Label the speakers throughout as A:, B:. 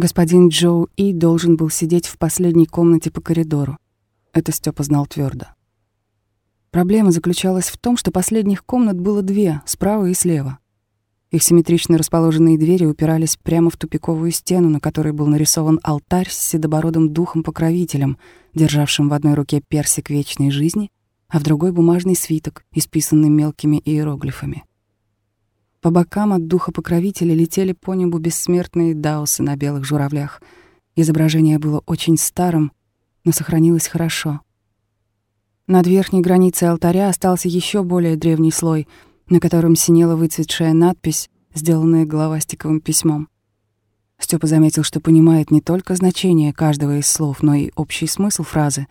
A: Господин Джоу И должен был сидеть в последней комнате по коридору. Это Степа знал твердо. Проблема заключалась в том, что последних комнат было две, справа и слева. Их симметрично расположенные двери упирались прямо в тупиковую стену, на которой был нарисован алтарь с седобородым духом-покровителем, державшим в одной руке персик вечной жизни, а в другой — бумажный свиток, исписанный мелкими иероглифами. По бокам от духа-покровителя летели по небу бессмертные даосы на белых журавлях. Изображение было очень старым, но сохранилось хорошо. Над верхней границей алтаря остался еще более древний слой — на котором синела выцветшая надпись, сделанная головастиковым письмом. Степа заметил, что понимает не только значение каждого из слов, но и общий смысл фразы.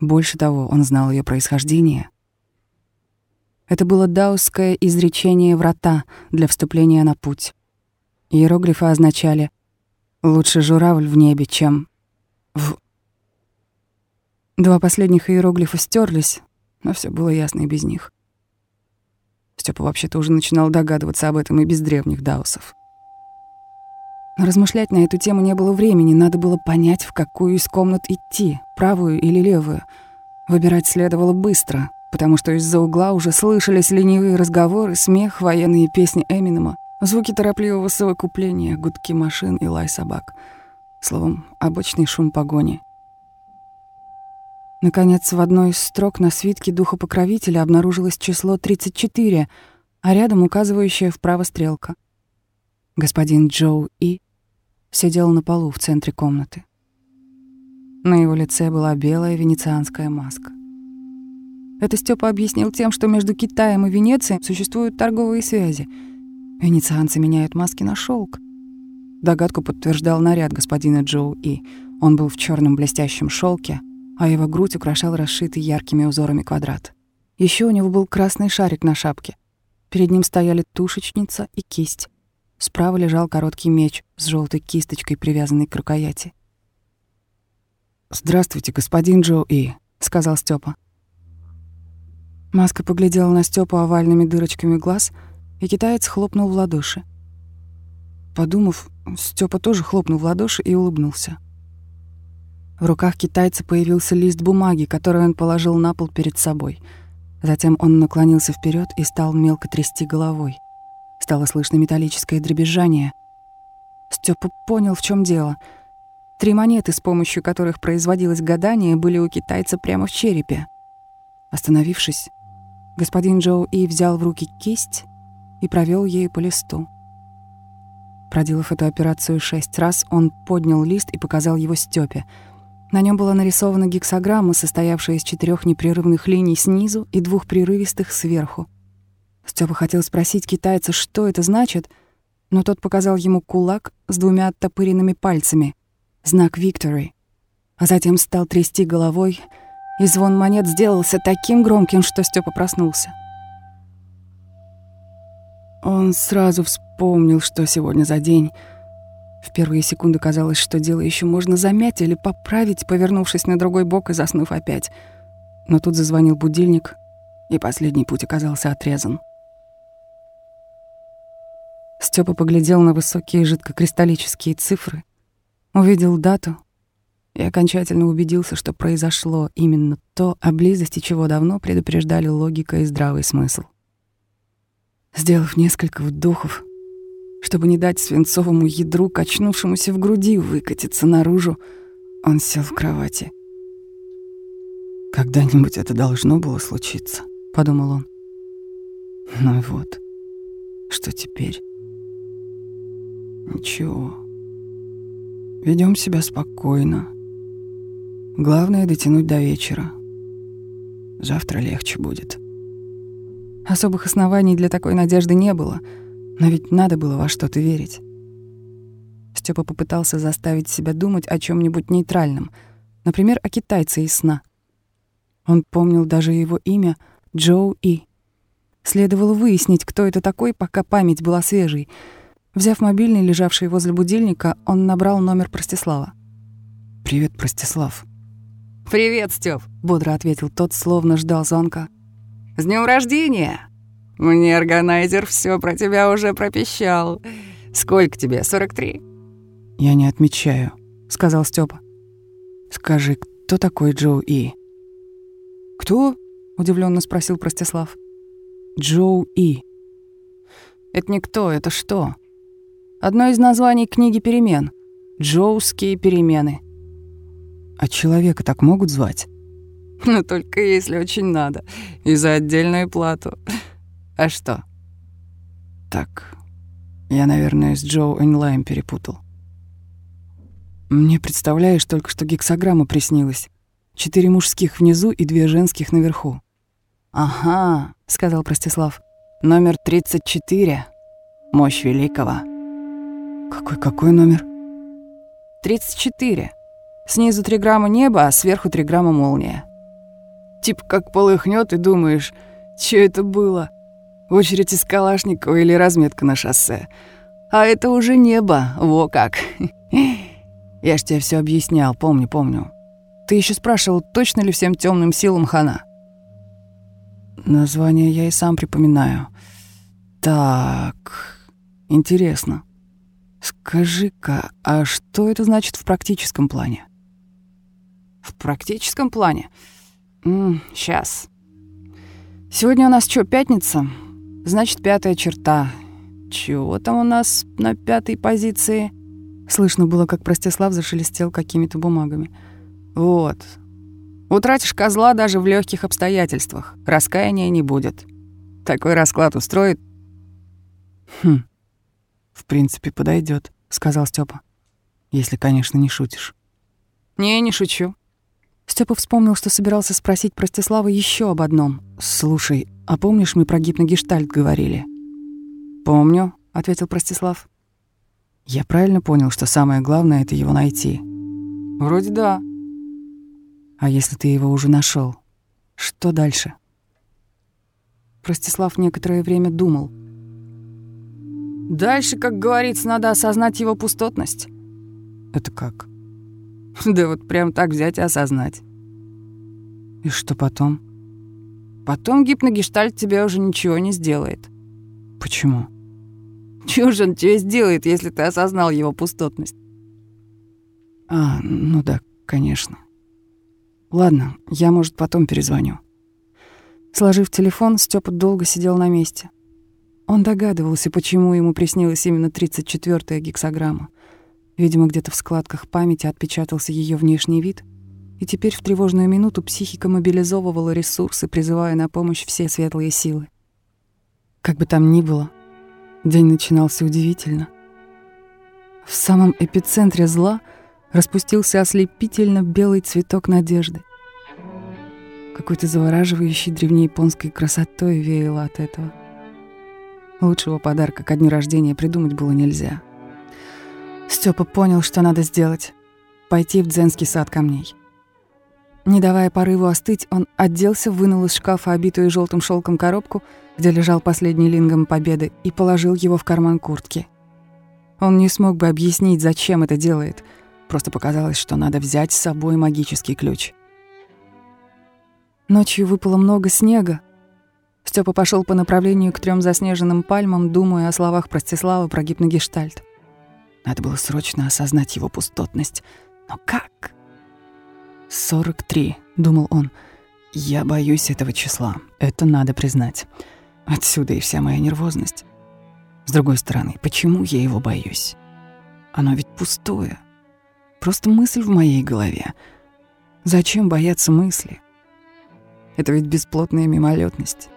A: Больше того, он знал ее происхождение. Это было даусское изречение врата для вступления на путь. Иероглифы означали «лучше журавль в небе, чем в...» Два последних иероглифа стерлись, но все было ясно и без них. Степа вообще-то уже начинал догадываться об этом и без древних даусов. Но размышлять на эту тему не было времени, надо было понять, в какую из комнат идти, правую или левую. Выбирать следовало быстро, потому что из-за угла уже слышались ленивые разговоры, смех, военные песни Эминема, звуки торопливого совокупления, гудки машин и лай собак. Словом, обычный шум погони — Наконец, в одной из строк на свитке духа покровителя обнаружилось число 34, а рядом указывающая вправо стрелка. Господин Джоу И сидел на полу в центре комнаты. На его лице была белая венецианская маска. Это Степа объяснил тем, что между Китаем и Венецией существуют торговые связи. Венецианцы меняют маски на шелк. Догадку подтверждал наряд господина Джоу И. Он был в черном блестящем шелке, а его грудь украшал расшитый яркими узорами квадрат. Еще у него был красный шарик на шапке. Перед ним стояли тушечница и кисть. Справа лежал короткий меч с желтой кисточкой, привязанной к рукояти. «Здравствуйте, господин Джо И», — сказал Степа. Маска поглядела на Степу овальными дырочками глаз, и китаец хлопнул в ладоши. Подумав, Степа тоже хлопнул в ладоши и улыбнулся. В руках китайца появился лист бумаги, который он положил на пол перед собой. Затем он наклонился вперед и стал мелко трясти головой. Стало слышно металлическое дребезжание. Степа понял, в чем дело. Три монеты, с помощью которых производилось гадание, были у китайца прямо в черепе. Остановившись, господин Джоу И взял в руки кисть и провел ею по листу. Проделав эту операцию шесть раз, он поднял лист и показал его Степе — на нем была нарисована гексограмма, состоявшая из четырех непрерывных линий снизу и двух прерывистых сверху. Степа хотел спросить китайца, что это значит, но тот показал ему кулак с двумя оттопыренными пальцами, знак «Victory», а затем стал трясти головой, и звон монет сделался таким громким, что Степа проснулся. Он сразу вспомнил, что сегодня за день — в первые секунды казалось, что дело еще можно замять или поправить, повернувшись на другой бок и заснув опять. Но тут зазвонил будильник, и последний путь оказался отрезан. Степа поглядел на высокие жидкокристаллические цифры, увидел дату и окончательно убедился, что произошло именно то, о близости чего давно предупреждали логика и здравый смысл. Сделав несколько вдохов, чтобы не дать свинцовому ядру, качнувшемуся в груди, выкатиться наружу, он сел в кровати. «Когда-нибудь это должно было случиться», — подумал он. «Ну и вот, что теперь?» «Ничего. Ведем себя спокойно. Главное — дотянуть до вечера. Завтра легче будет». Особых оснований для такой надежды не было — но ведь надо было во что-то верить. Степа попытался заставить себя думать о чем нибудь нейтральном, например, о китайце из сна. Он помнил даже его имя Джоу И. Следовало выяснить, кто это такой, пока память была свежей. Взяв мобильный, лежавший возле будильника, он набрал номер Простислава. «Привет, Простислав».
B: «Привет, Стёп», —
A: бодро ответил тот, словно ждал звонка.
B: «С днем рождения!» Мне органайзер все про тебя уже пропищал. Сколько тебе, 43?
A: «Я не отмечаю», — сказал Степа. «Скажи, кто такой Джоу И?»
B: «Кто?»
A: — удивленно спросил Простислав. «Джоу И».
B: «Это не кто, это что?» «Одно из названий книги перемен. Джоуские перемены».
A: «А человека так могут звать?»
B: «Ну, только если очень надо. И за отдельную плату. А что?»
A: «Так, я, наверное, с Джоу Энлайм перепутал». Мне, представляешь, только что гексограмма приснилась. Четыре мужских внизу и две женских наверху.
B: «Ага», — сказал Простислав. «Номер 34. Мощь великого».
A: «Какой-какой номер?»
B: «34. Снизу три грамма неба, а сверху три грамма молния». Типа как полыхнет и думаешь, что это было? Очередь из Калашникова или разметка на шоссе. А это уже небо, во как. Я ж тебе все объяснял, помню, помню. Ты еще спрашивал, точно ли всем темным силам хана?
A: Название я и сам припоминаю. Так, интересно. Скажи-ка, а что это значит в практическом плане?
B: В практическом плане? М сейчас. Сегодня у нас что, пятница? Значит, пятая черта. Чего там у нас на пятой позиции?
A: Слышно было, как Простислав зашелестел какими-то бумагами.
B: «Вот. Утратишь козла даже в легких обстоятельствах. Раскаяния не будет. Такой расклад устроит?»
A: «Хм. В принципе, подойдет, сказал Степа. «Если, конечно, не шутишь».
B: «Не, не шучу».
A: Степа вспомнил, что собирался спросить Простислава еще об одном. «Слушай, а помнишь, мы про гипногештальт говорили?»
B: «Помню», — ответил Простислав.
A: Я правильно понял, что самое главное — это его найти?
B: Вроде да.
A: А если ты его уже нашел, что дальше?
B: Простислав некоторое время думал. Дальше, как говорится, надо осознать его пустотность.
A: Это как?
B: Да вот прям так взять и осознать.
A: И что потом?
B: Потом гипногештальт тебе уже ничего не сделает.
A: Почему?
B: Чего же он тебе сделает, если ты осознал его пустотность?
A: А, ну да, конечно. Ладно, я, может, потом перезвоню. Сложив телефон, Степа долго сидел на месте. Он догадывался, почему ему приснилась именно 34-я гексограмма. Видимо, где-то в складках памяти отпечатался ее внешний вид, и теперь в тревожную минуту психика мобилизовывала ресурсы, призывая на помощь все светлые силы. Как бы там ни было, День начинался удивительно. В самом эпицентре зла распустился ослепительно белый цветок надежды. Какой-то завораживающей древнеяпонской красотой веяло от этого. Лучшего подарка ко дню рождения придумать было нельзя. Степа понял, что надо сделать — пойти в дзенский сад камней. Не давая порыву остыть, он оделся, вынул из шкафа обитую желтым шелком коробку, где лежал последний лингом победы, и положил его в карман куртки. Он не смог бы объяснить, зачем это делает. Просто показалось, что надо взять с собой магический ключ. Ночью выпало много снега. Степа пошел по направлению к трем заснеженным пальмам, думая о словах Простислава про гипногештальт. Надо было срочно осознать его пустотность. Но как? «Сорок три», — думал он. «Я боюсь этого числа. Это надо признать. Отсюда и вся моя нервозность. С другой стороны, почему я его боюсь? Оно ведь пустое. Просто мысль в моей голове. Зачем бояться мысли? Это ведь бесплотная мимолетность.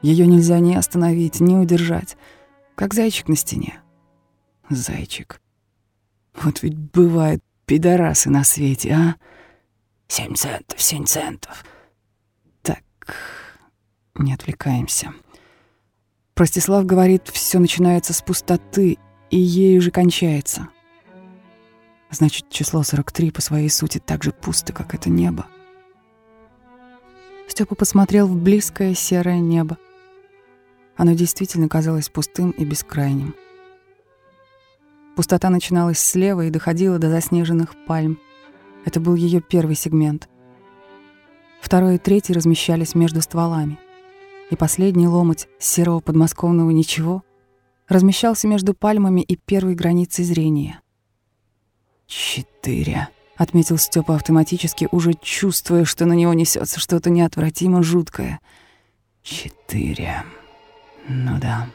A: Ее нельзя ни остановить, ни удержать. Как зайчик на стене. Зайчик. Вот ведь бывают пидорасы на свете, а? Семь центов, семь центов. Так, не отвлекаемся. Простислав говорит, все начинается с пустоты, и ею же кончается. Значит, число 43 по своей сути так же пусто, как это небо. Степа посмотрел в близкое серое небо. Оно действительно казалось пустым и бескрайним. Пустота начиналась слева и доходила до заснеженных пальм — это был ее первый сегмент. Второй и третий размещались между стволами. И последний ломоть серого подмосковного ничего размещался между пальмами и первой границей зрения. четыре», — отметил Степа автоматически, уже чувствуя, что на него несется что-то неотвратимо жуткое. «Четыре. Ну да.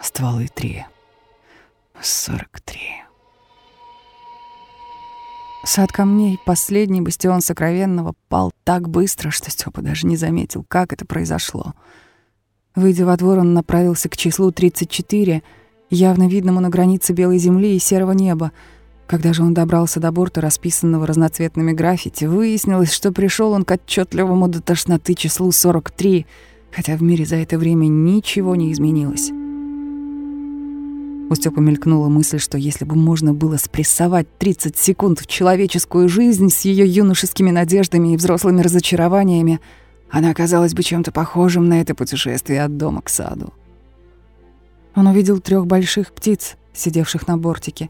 A: Стволы три. Сорок три». Сад камней, последний бастион сокровенного, пал так быстро, что Степа даже не заметил, как это произошло. Выйдя во двор, он направился к числу 34, явно видному на границе белой земли и серого неба. Когда же он добрался до борта, расписанного разноцветными граффити, выяснилось, что пришел он к отчетливому до тошноты числу 43, хотя в мире за это время ничего не изменилось. У Стёпы мелькнула мысль, что если бы можно было спрессовать 30 секунд в человеческую жизнь с ее юношескими надеждами и взрослыми разочарованиями, она оказалась бы чем-то похожим на это путешествие от дома к саду. Он увидел трех больших птиц, сидевших на бортике.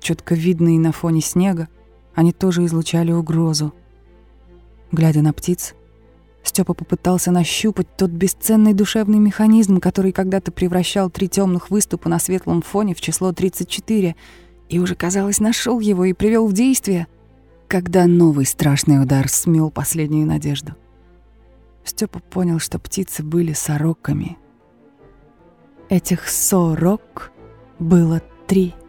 A: Четко видные на фоне снега, они тоже излучали угрозу. Глядя на птиц, Степа попытался нащупать тот бесценный душевный механизм, который когда-то превращал три темных выступа на светлом фоне в число 34, и уже, казалось, нашел его и привел в действие, когда новый страшный удар смел последнюю надежду. Степа понял, что птицы были сороками. Этих сорок было три —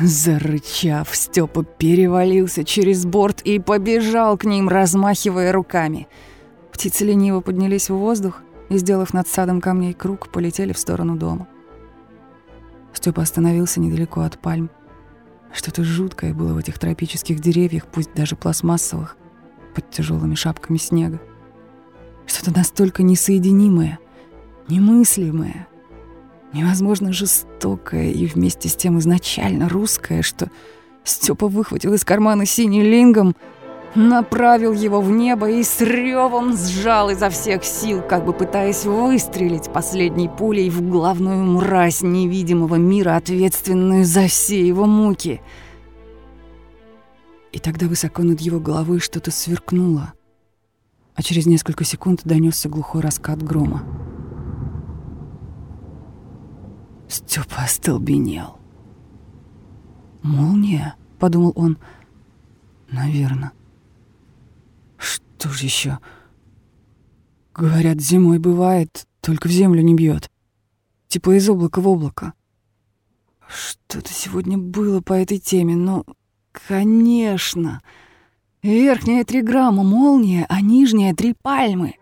A: Зарычав, Степа перевалился через борт и побежал к ним, размахивая руками. Птицы лениво поднялись в воздух и, сделав над садом камней круг, полетели в сторону дома. Степа остановился недалеко от пальм. Что-то жуткое было в этих тропических деревьях, пусть даже пластмассовых, под тяжелыми шапками снега. Что-то настолько несоединимое, немыслимое — невозможно жестокое и вместе с тем изначально русское, что Степа выхватил из кармана синий лингом, направил его в небо и с ревом сжал изо всех сил, как бы пытаясь выстрелить последней пулей в главную мразь невидимого мира, ответственную за все его муки. И тогда высоко над его головой что-то сверкнуло, а через несколько секунд донесся глухой раскат грома. Степа остолбенел. «Молния?» — подумал он. «Наверно. Что же еще? Говорят, зимой бывает, только в землю не бьет. Типа из облака в облако. Что-то сегодня было по этой теме, но, конечно, верхняя три грамма молния, а нижняя три пальмы.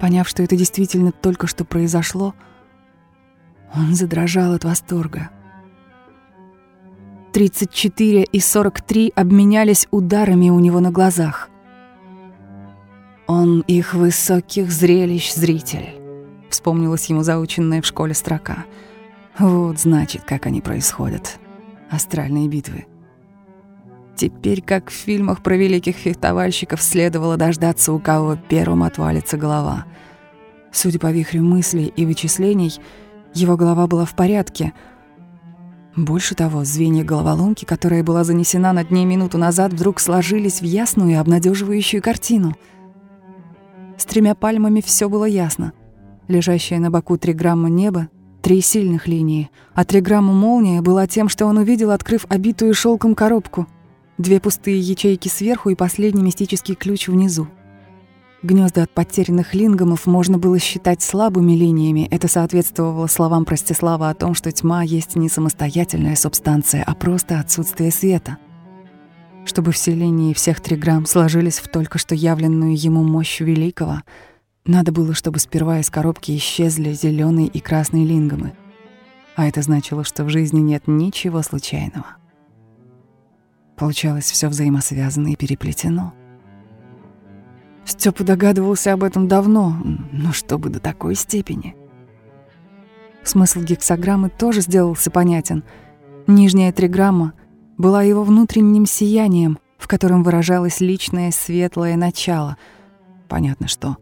A: Поняв, что это действительно только что произошло, он задрожал от восторга. 34 и 43 обменялись ударами у него на глазах. «Он их высоких зрелищ зритель», — вспомнилась ему заученная в школе строка. «Вот, значит, как они происходят. Астральные битвы. Теперь, как в фильмах про великих фехтовальщиков, следовало дождаться, у кого первым отвалится голова. Судя по вихрю мыслей и вычислений, его голова была в порядке. Больше того, звенья головоломки, которая была занесена над ней минуту назад, вдруг сложились в ясную и обнадеживающую картину. С тремя пальмами все было ясно. Лежащая на боку три грамма неба Три сильных линии, а три грамма молния была тем, что он увидел, открыв обитую шелком коробку — Две пустые ячейки сверху и последний мистический ключ внизу. Гнезда от потерянных лингомов можно было считать слабыми линиями. Это соответствовало словам Простислава о том, что тьма есть не самостоятельная субстанция, а просто отсутствие света. Чтобы все линии всех триграмм сложились в только что явленную ему мощь великого, надо было, чтобы сперва из коробки исчезли зеленые и красные лингомы. А это значило, что в жизни нет ничего случайного. Получалось все взаимосвязано и переплетено. Степа догадывался об этом давно, но чтобы до такой степени. Смысл гексограммы тоже сделался понятен. Нижняя триграмма была его внутренним сиянием, в котором выражалось личное светлое начало. Понятно что.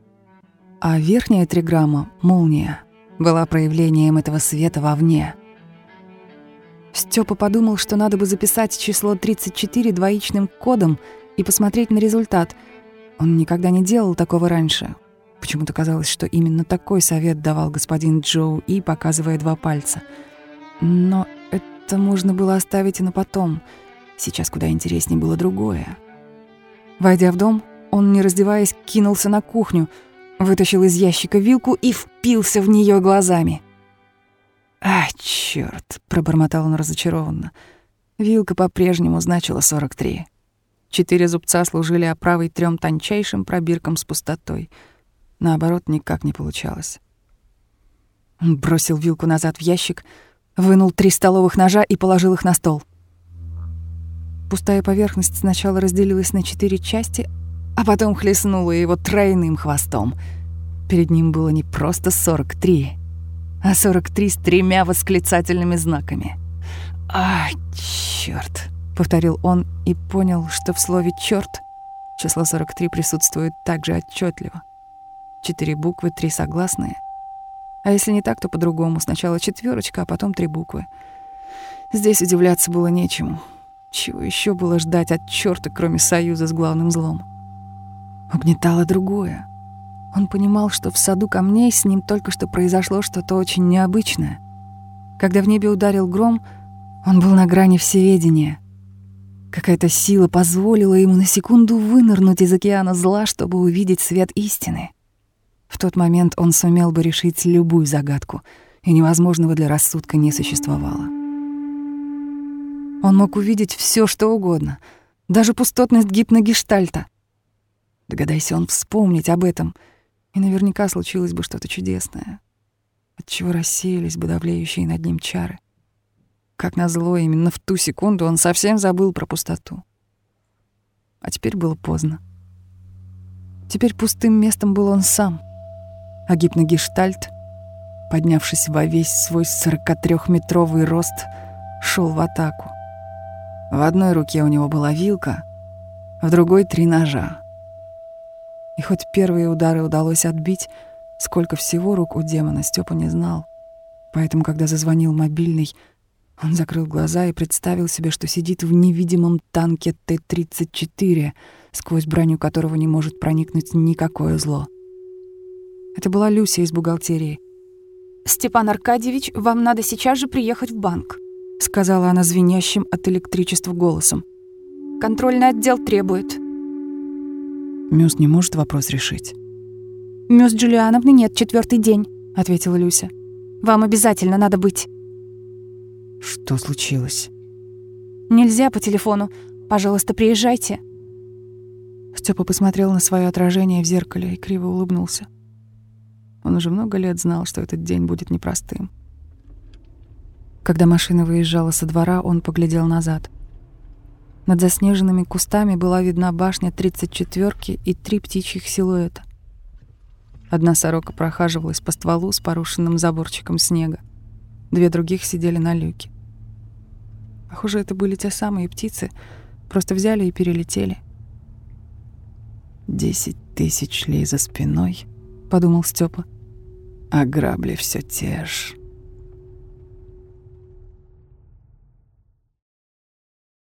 A: А верхняя триграмма, молния, была проявлением этого света вовне — Степа подумал, что надо бы записать число 34 двоичным кодом и посмотреть на результат. Он никогда не делал такого раньше. Почему-то казалось, что именно такой совет давал господин Джоу И, показывая два пальца. Но это можно было оставить и на потом. Сейчас куда интереснее было другое. Войдя в дом, он, не раздеваясь, кинулся на кухню, вытащил из ящика вилку и впился в нее глазами. «А, чёрт!» — пробормотал он разочарованно. Вилка по-прежнему значила 43. Четыре зубца служили оправой трем тончайшим пробиркам с пустотой. Наоборот, никак не получалось. Он бросил вилку назад в ящик, вынул три столовых ножа и положил их на стол. Пустая поверхность сначала разделилась на четыре части, а потом хлестнула его тройным хвостом. Перед ним было не просто 43, а 43 с тремя восклицательными знаками. «А, чёрт!» — повторил он и понял, что в слове «чёрт» число 43 присутствует так же отчетливо. Четыре буквы, три согласные. А если не так, то по-другому. Сначала четверочка, а потом три буквы. Здесь удивляться было нечему. Чего еще было ждать от черта, кроме союза с главным злом? Угнетало другое. Он понимал, что в саду камней с ним только что произошло что-то очень необычное. Когда в небе ударил гром, он был на грани всеведения. Какая-то сила позволила ему на секунду вынырнуть из океана зла, чтобы увидеть свет истины. В тот момент он сумел бы решить любую загадку, и невозможного для рассудка не существовало. Он мог увидеть все, что угодно, даже пустотность гипногештальта. Догадайся он вспомнить об этом, и наверняка случилось бы что-то чудесное, отчего рассеялись бы давлеющие над ним чары. Как назло, именно в ту секунду он совсем забыл про пустоту. А теперь было поздно. Теперь пустым местом был он сам — а гипногештальт, поднявшись во весь свой 43-метровый рост, шел в атаку. В одной руке у него была вилка, в другой — три ножа. И хоть первые удары удалось отбить, сколько всего рук у демона Степа не знал. Поэтому, когда зазвонил мобильный, он закрыл глаза и представил себе, что сидит в невидимом танке Т-34, сквозь броню которого не может проникнуть никакое зло. Это была Люся из бухгалтерии.
C: «Степан Аркадьевич, вам надо сейчас же приехать в банк», —
A: сказала она звенящим от электричества голосом.
C: «Контрольный отдел требует».
A: Мюс не может вопрос решить.
C: «Мюс Джулиановны нет четвертый день», — ответила Люся. «Вам обязательно надо быть».
A: «Что случилось?»
C: «Нельзя по телефону. Пожалуйста, приезжайте».
A: Степа посмотрел на свое отражение в зеркале и криво улыбнулся. Он уже много лет знал, что этот день будет непростым. Когда машина выезжала со двора, он поглядел назад. Над заснеженными кустами была видна башня 34-ки и три птичьих силуэта. Одна сорока прохаживалась по стволу с порушенным заборчиком снега. Две других сидели на люке. Похоже, это были те самые птицы, просто взяли и перелетели. «Десять тысяч ли за спиной», — подумал Степа. А грабли все те же.